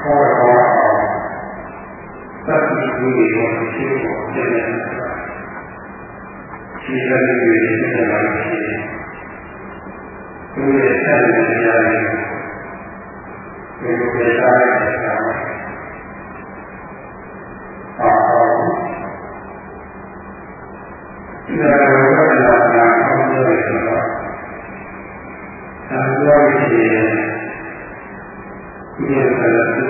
မျိုးဆောင်းရတဲ့ဒီဆောင်းလာဒီလိုဒီမှာဆောင်းဒီမှာဆောင်းရတဲ့တရားသာပြီးဆောင်းအဲဒီကမှာဒီလိုဒီမှာဒီဘုရားဘုရားရှိဟောတော်သတ္တိဝိရိယရှိဖို့ပြည့်နေတာရှိတဲ့လူတွေရှိတယ်လို့ရှိတယ်သူရဲ့ဆက်နေကြတယ်ဒီလိုပဲစားရတာအာဒီလိုဝိလာနာ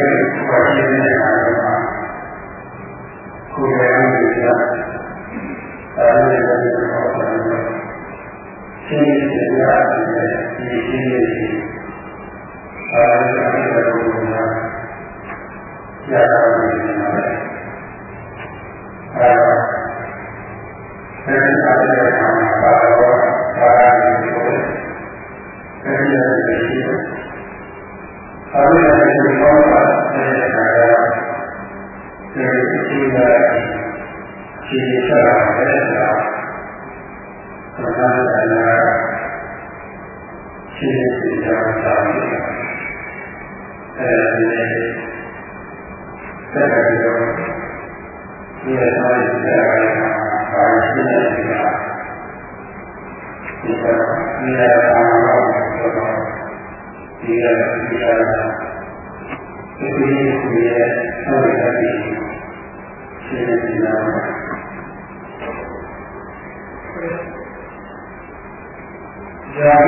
Amen. ပြီးတော့ လက်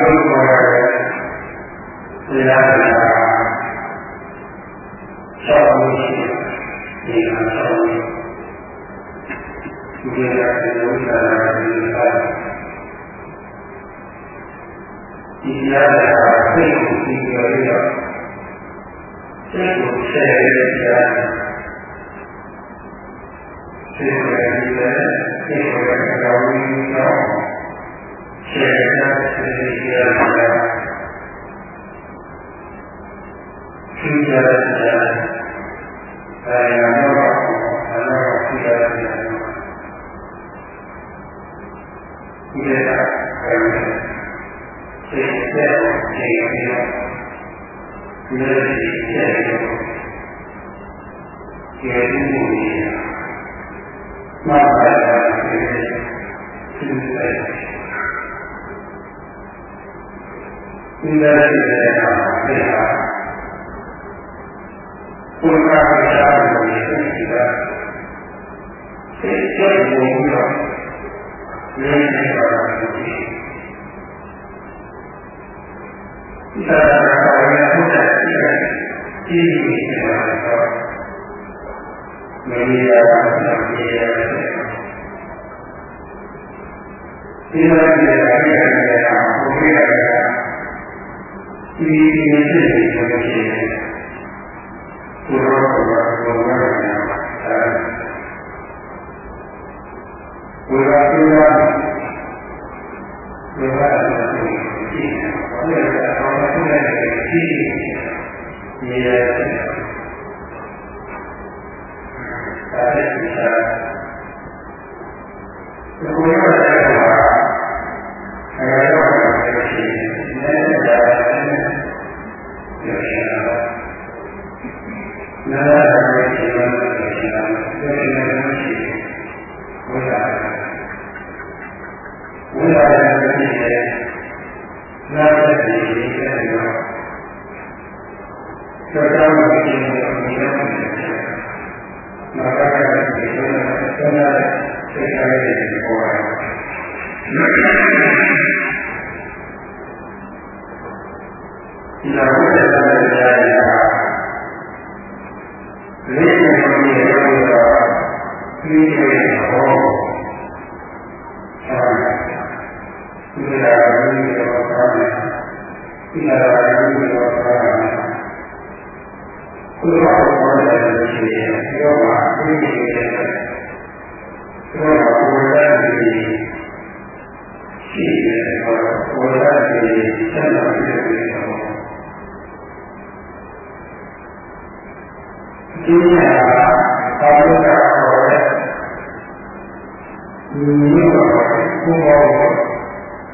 ရှိတဲ့ကျေမှုတွေ မှာပါတာဖြစ် ဒီလိုတဲ့အခါမှာဘုရားကရှားလို့ရှိတာစိတ်ကြိုက်လို့တော့နေနေတာဖြစ်ဒီသာရကဝိယဘုရားရှိတယ်ဒီနေတာတော့မင်းရတာဖြစ်နေရတယ်ဒီလိုတဲ့အခါကျတော့ဘုရားက ဒီနေဖြစ်နေလို့ရှိတယ်ဘုရားကဘုရားကဘုရားဝေဘာသုရာဝေဘာသုရာရှိ ဖြစ်တဲ့နာတဲ့ဒီတဲ့တော့ကျောင်းတော်မှာရှိနေတဲ့ဒီလိုမျိုးနာကကတဲ့ဒီလိုဆန္ဒတဲ့စိတ်ကလေးတွေပေါ်လာဒီလိုဝိသရဲ့တရားတွေကလေးနေနေတော့ဒီလိုဟောဒီလိုဒီလိုပါမယ်ဒီလိုဒီလိုပါမယ်ဘုရားဟောတဲ့ရှိတယ်ပြောပါဒီ လိုရဲ့ပြော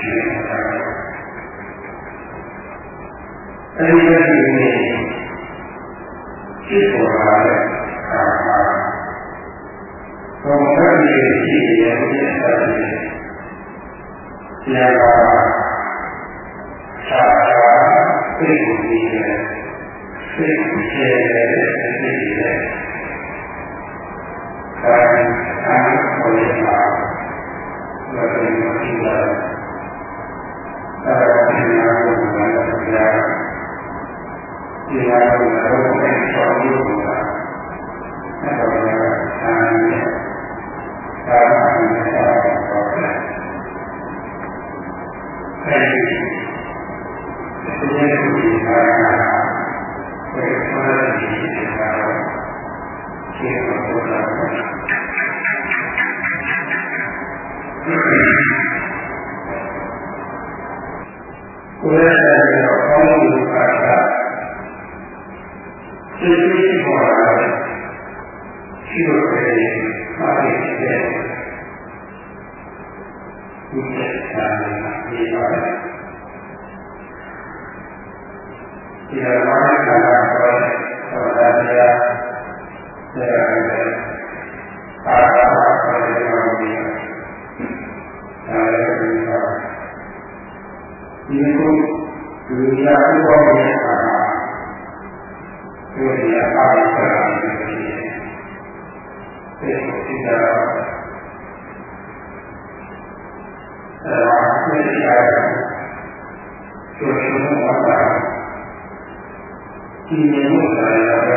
အာအာတေဘာရာနာရတဲ့စိတ်နဲ့ဒီမှာဒီပါတဲ့ဒီရဲ့စိတ်ဘောပြီးရှိအာဝါဒကိုသတိနဲ့မာယာရဲ့အာရုံပြုတဲ့တဲ့ရှိနေအောင်ရှိနေတာအဲဒီလိုနေဖြစ်ပေါ်လာတဲ့အာဟာဘုံကတိရှိရဲ့ဒီအစတွေဆရာကသာသာသိကိုပြီးတဲ့သိကိုရှင်းတဲ့သိတဲ့အဲဒီအားကိုရမှာဘယ်လိုရှိလဲအဲ ဒီဟာကိုတော့ဘယ်လိုလုပ်လို့လဲအဲဒါကဆန်းနေဒါမှမဟုတ်တော့အဲဒီဒီနေ့ဒီဟာကဘယ်လိုလဲဒီဟာကိုရှင်းဖို့တော့ကိုယ်ရဲ့တော့ကောင်းမှု ဒီလိုမှလည်းကာလတော့သောတာတရားတရားတွေအာသာပါရမောဒီဒါလည်းဒီတော့ဒီကုလူညာဥပ္ပါဒ်ရဲ့အခါမှာဒီလိုအားရတာဖြစ်တယ်ဒီကိုသိတာအဲဒါသိရတာကျိုးချုံဝတ်တာ ဒီနေမှုဆိုင်ရာက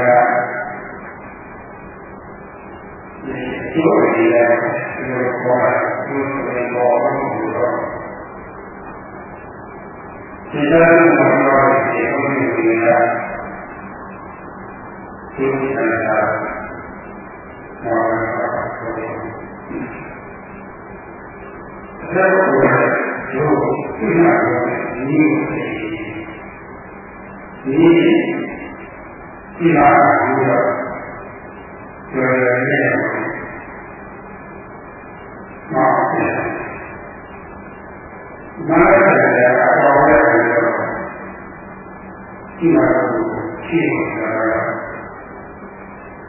ဒီကျိုးရည်ရဲ့ဒီလိုပေါ်တာဒီလိုပေါ်လို့တော့ဒီလိုမျိုးတော့ဒီဘုန်းကြီးတွေကဒီလိုမျိုးတာမောင်တော်ဆိုတယ်။ဒါကိုဒီလိုပြရတော့ဒီလိုဒီ ဒီမှာဒီတော့ပြောရတဲ့မောင်တယ်မာရတဲ့အပေါ်တဲ့ဒီမှာရှိနေတာ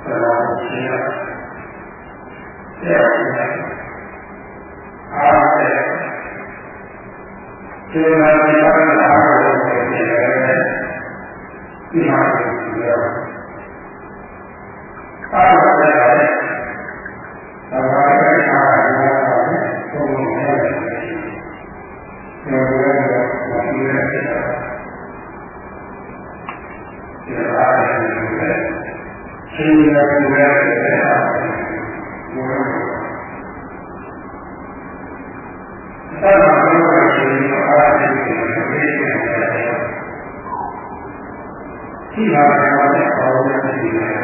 ဆရာရှိရဆရာအားတဲ့ဒီမှာဒီမှာအားတဲ့ဒီမှာဒီရအားတဲ့ဘာသာရေးအားတဲ့ဘုံနဲ့ပြောရတော့ဒီလိုဖြစ်တာဒီအားတဲ့ ရှင်ရတဲ့တဲ့အားဘုရားသာမန်ဘုရားရှင်အားတဲ့ဒီလိုဖြစ်တယ်ရှိပါတဲ့အောင်းတဲ့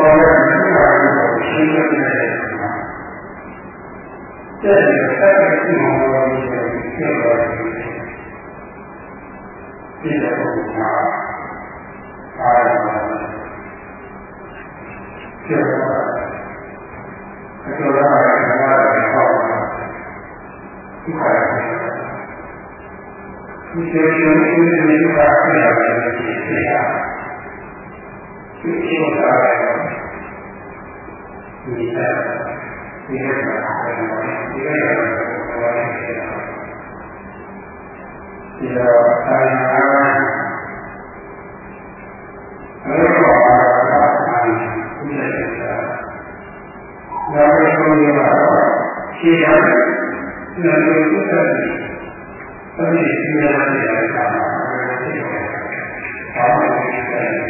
ဒီလိုဖြစ်ပါတယ်ဒီမှာတော့ရှိတယ်ဒါပေမဲ့ ဒီလိုပြောလို့ရှိရင်ဒီကိစ္စကဒီလိုမျိုးပဲတဲ့အားရတော့အဲ့ဒါတော့ဒီတော့ဒီပေါ်ရတဲ့ရှင်းနေတဲ့တဲ့ဆက်ပြီးမှတော့ဒီလိုပြောရတယ်ဒီလိုမှာအားရပြောရအကျော်ရတဲ့ဘာသာတွေဟောတာဒီခါရဒီလိုမျိုးဒီလိုမျိုးပါပြရတယ်ဒီလိုဒီလိုပါဒီလိုဒီလိုပါဒီလိုဒီလိုဒီလိုအာရအဲ့တော့အာရဒီလိုနောက်ဆုံးရတော့ရှင်းရတယ်နာမည်ကိုသက်တယ်။အဲ့ဒီရှင်းရတဲ့အခါမှာဘာမှမဖြစ်ဘူး။ဒီနေ့တော့ဘုရားရဲ့ရောတော့ဝိညာဉ်အားဖြင့်ဆက်ဆက်ရောတော့သမီးရောတော့ဖြစ်ဖြစ်သွားတဲ့အခါကိုဆက်အောင်ကြည့်ပြီးတော့အားဖြင့်ဒီလိုကြည့်နေတာရှိတယ်။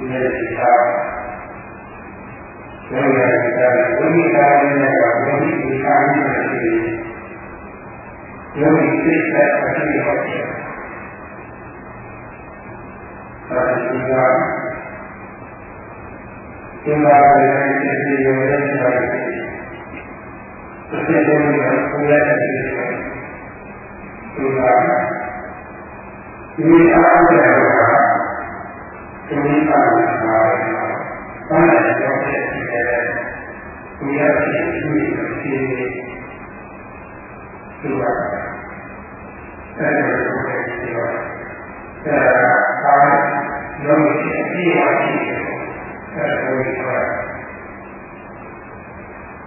ဒီနေ့ဒီသာဘယ်လိုလဲဒါဝိညာဉ်နဲ့ကဝိညာဉ်ဒီကာရင်းနဲ့ရှိတယ်ယောဂီစိတ်တဲ့အကြည့်ဟုတ်တယ်အဲဒီကဒီမှာလည်းဒီလိုမျိုးနဲ့ဆိုင်တယ်ဒီလိုမျိုးကိုရတဲ့ဒီကဒီအားဖြ င့်ဒီမိသားစုမှာဘာလဲတော့ဖြစ်နေတယ်ဒီရတဲ့ဒီလိုဖြစ်နေဒီကအဲဒီလိုဖြစ်နေတော့အဲအားလုံးရှိအပြည့်အဝရှိတယ်အဲဒီလိုပြော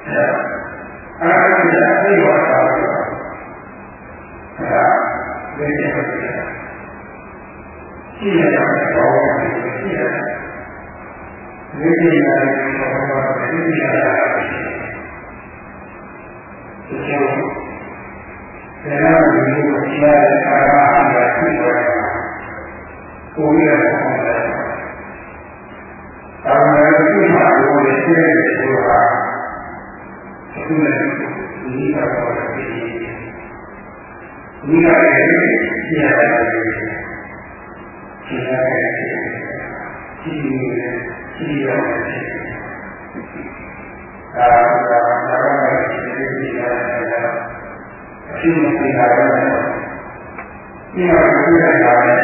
အဲအားလုံးရှိအပြည့်အဝပါတော့အဲဒါဒီလိုရှိရတဲ့ဘောင်းရှိရတ ယ်ဒီကိစ္စကိုဘာလို့ဒီကိစ္စလဲဒီလိုဒီဒါကဒီလိုရှားတဲ့အာရအရာရှိတယ်ကိုယ်ရဲ့ပုံစံဒါမှမဟုတ်ဒီမှာကိုယ်ရဲ့ရှိတဲ့ဆိုတာအခုလည်းဒီကတော့ဒီဒီကလည်းရှိရတယ်ရှိရတယ်ရှိ နေရှိရတယ်ဒါကဒါကရှိနေရတယ်အရှိမရှိတာလည်းဒီမှာတွေ့ရတာလည်း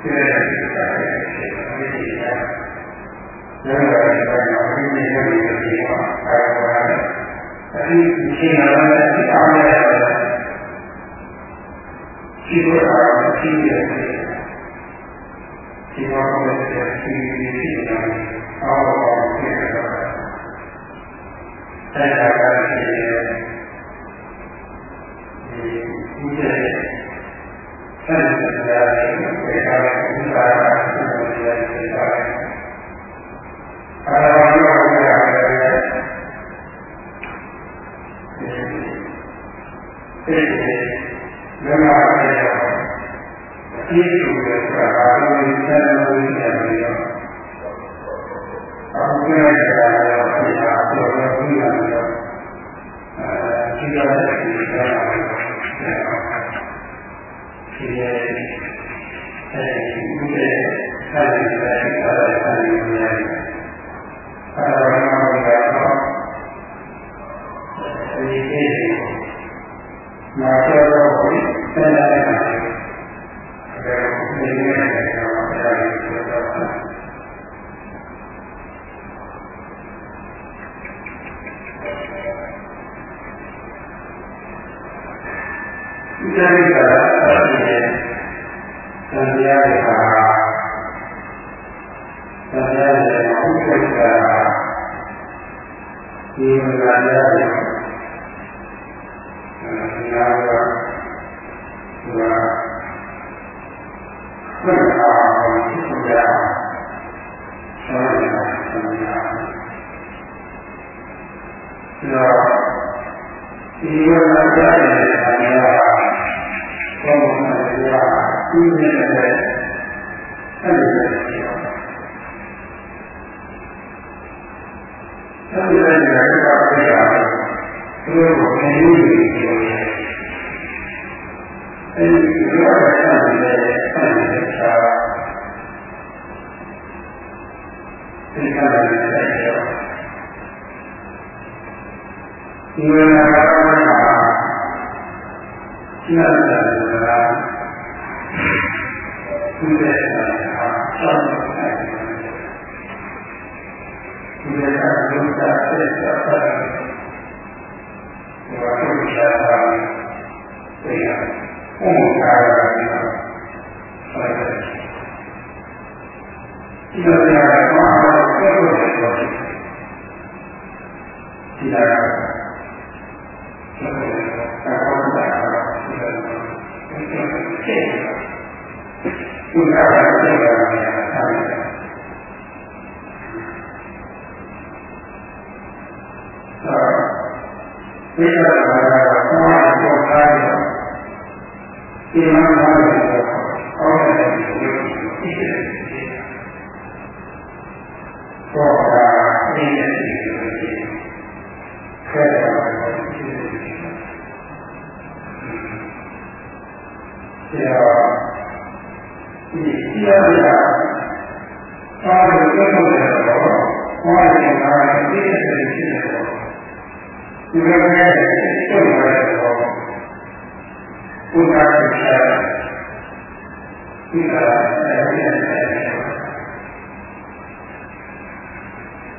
ဒီလိုဖြစ်တယ်ဖြစ်တယ်။ဒါကလည်းဘာလို့ဒီလိုမျိုးဒီမှာအဲဒါအဒီရှင်းရတဲ့အားလည်းရှိတော့ရှိတယ်ဒီမှာလည်းရှိနေရှိတယ်အားလုံးဖြစ်တယ်အဲဒါကလည်းဒီဒီတဲ့ဆက်လက်ကြရတဲ့ပေတာဥပါဒ်ဆက်လက်ကြရတဲ့ပေတာအားလုံးရောရတယ်ဒီဒီမ မရဲ့အကြည့်လို့ဆိုတာအားလုံးဆက် အ ဒီနေ့နဲ့အဲ့ဒီလိုရှိတော့အဲ့ဒီလိုရတာကပြရသူတို့ကိုမြင်ရည်ပြောတယ်အဲ့ဒီလိုရတာလည်းအဲ့ဒီလိုသာဒီကနေ့လည်းပြောဒီဝေဒနာကရှင်းရတယ်ဆိုတာ ဒီတဲ့ဟာဆောင်းတယ်ဒီတဲ့ကဒုက္ခဆက်တာပါတယ်ဘာလို့ရှာတာလဲဘုံကာရတာဆက်တယ်ဒီလိုရတာကတော့ဆက်လို့ပြောတယ်ဒီလား ကုသရာစေရာများသာတယ်။သာဒီကရာကတော့ဘာမှတော့ထားရဒီမှာလာတ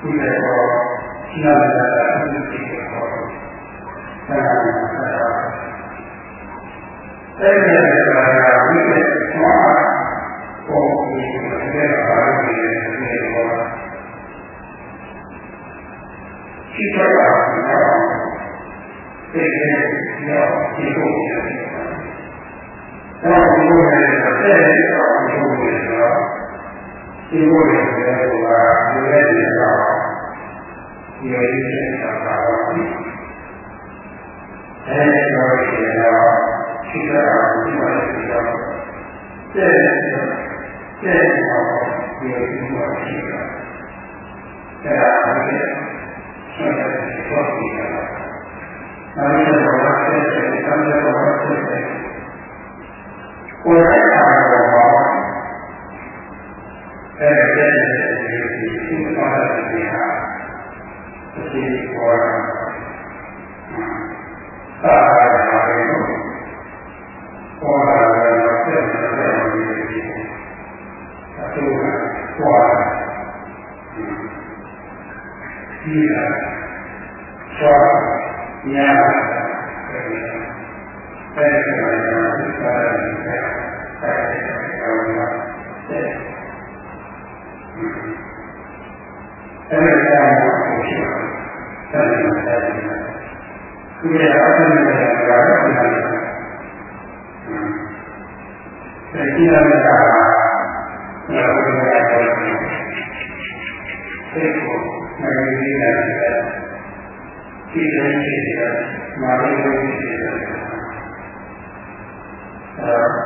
ဒီကတော့ရှင်းရတာအမှုဖြစ်တယ်ဟောဆရာကဆရာအဲဒီနဲ့ဆရာကဒီနဲ့ဟောပေါ်ပြီးတဲ့ဘာလို့ဒီလိုဟောရှိတာကတော့ဒီလိုမျိုးဒီလိုမျိုးဒါကဒီလိုနဲ့တဲ့တော့ဒီလိုမျိုးတော့ဒီလိုမျိုးကဒီလိုနဲ့တော့ဒီလိုမျိုး ကိုယ်တိုင်အား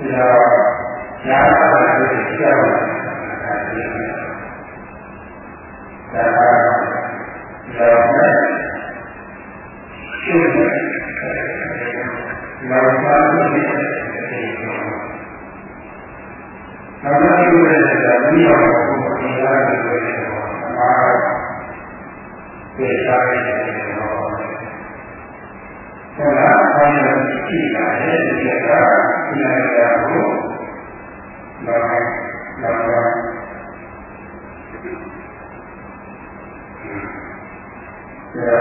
ဒါညာပါလို့ပြောတာ။ဒါကလောကရှိတယ်။လောကရှိတယ်။သမဏေဝေဒကမိယောကိုသင်္ကာရကိုပြောတာ။အာသေသာရဲ့ ဆရာကောင်းတဲ့ရှိတာရဲ့ဒီကကုနာရာကိုဘာဘာဘာဆရာ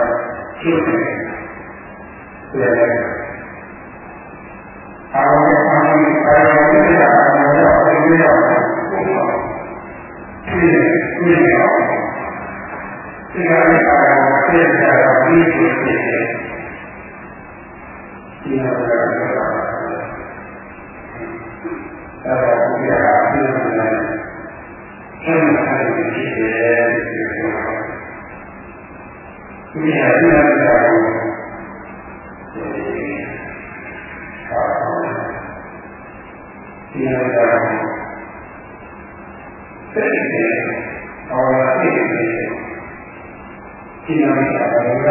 ချိုးတယ်ဆရာအာရုံနဲ့အာရုံနဲ့အာရုံနဲ့အာရုံနဲ့ဒီဒီရောဒီကနေ့အာရုံနဲ့အာရုံနဲ့ ဒီနေ့ကျွန်တော်တို့က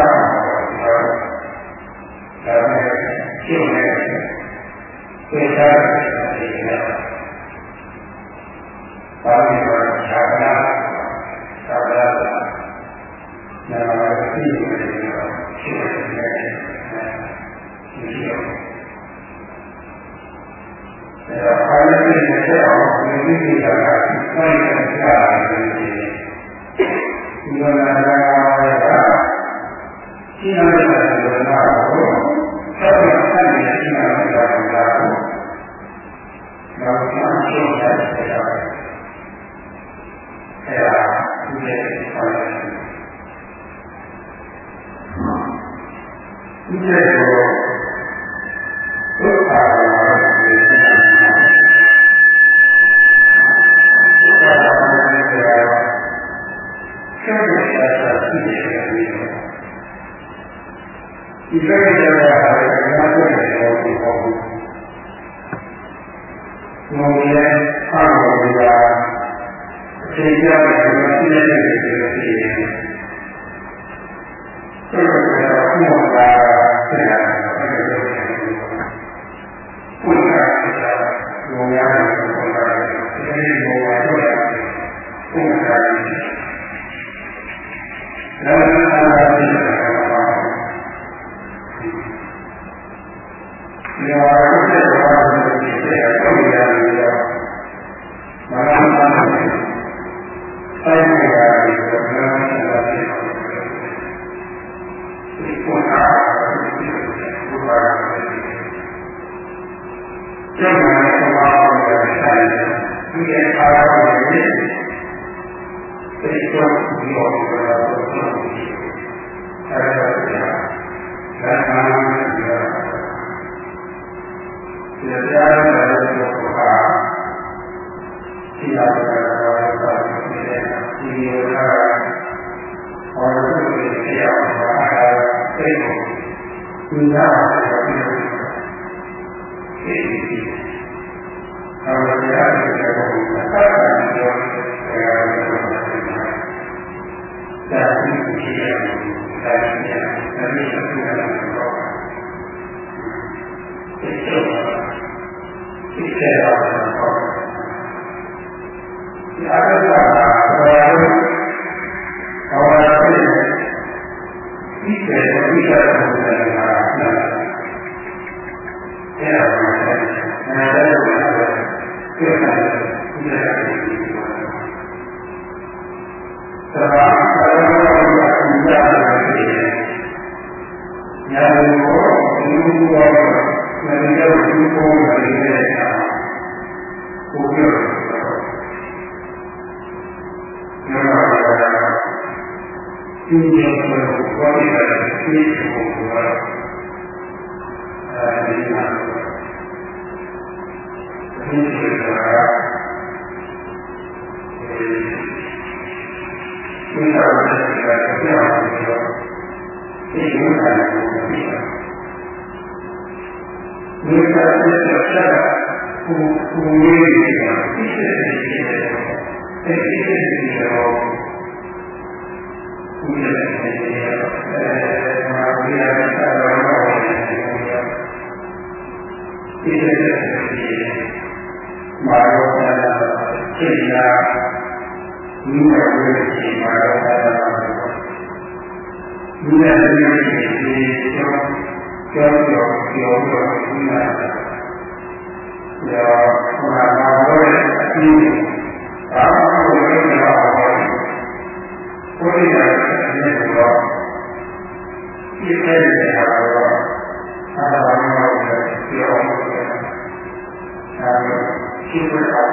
ဒါနဲ့ ကျင့်နေတယ်သင်္ခါရရှိတယ်ပါဠိမှာခြားနာသာသနာနာမတိကိုရှိတယ်ရှိတယ်ဒါပါဠိနဲ့ဆက်အောင်ဒီကိစ္စကဆိုင် စေကြပါဘုရားရှင်ရဲ့ ဒီ ဒီအရသာဘာလို့ဘာလို့ဒီစေဒီစေရာဘောဆိုတာအဲ့ဒါကိုနားလည်လို့ပြောတာဒီလိုသဘာဝအရသာကိုကြားရတယ်ညာကိုဒီလိုပြောတယ်ညာကိုဒီလိုပြောတယ်ကိုပြောတယ်နာမည် ဒီလိုပြောဘာလို့လဲဒီလိုပြောအဲဒီမှာဒီလိုပြောဒီလိုပြောတာဒီလိုပြောဒီလိုပြောဒီကနေ့ဆက်တာကိုကိုလေးတွေကသိတဲ့နေရာအဲ့ဒီသိတဲ့နေရာကိုဒီလိုနေရာအဲမာဝိရကသာရောဒီတဲ့နေရာမာရောတာစိတ်ရာဒီမှာဝိရရှိမာရောတာဒီနဲ့ဒီလိုရှိကျော်ကျော်ကျော်ကျော်ကျော် ဒီမှာရောခနာမှာတော့အပြီးဘာမှမ လုပ်ရတော့ဘုရားရဲ့အနေနဲ့တော့ဒီတဲ့နေတာတော့အာဘာမလို့ပြောတယ်အဲရှိဖို့တော့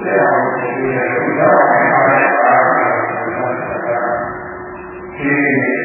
တဲ့အောင်ဒီလိုတော့အားရအားဒီနေ့တော့အဲ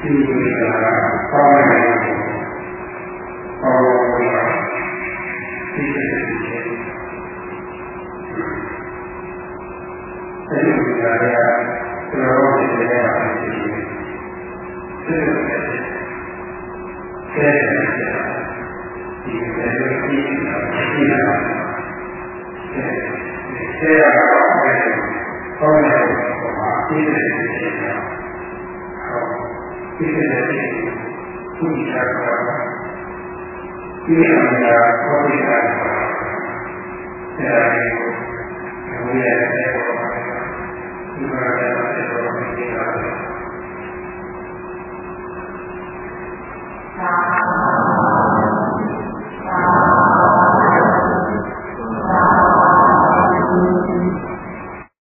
ဒီဒီကပါမယ်ပေါ်လာဒီတဲ့အဲဒီကလည်းကျွန်တော်တို့ဒီနေ့အဖြစ်ဒီလိုပဲဆဲတယ်ဒီလိုပဲဒီလိုရှိတာဆဲရတော့ပဲဆောင်းတယ်ဘာအစ်တယ်ရှိတာဟော ဒီလိုပဲသူ့ချာတာဒီအမှန်ကပေါ်ပြတာအဲဒါကိုဘုရားရဲ့ဒီမှာလည်းတော့ဒီလိုမျိုးနေတာသာ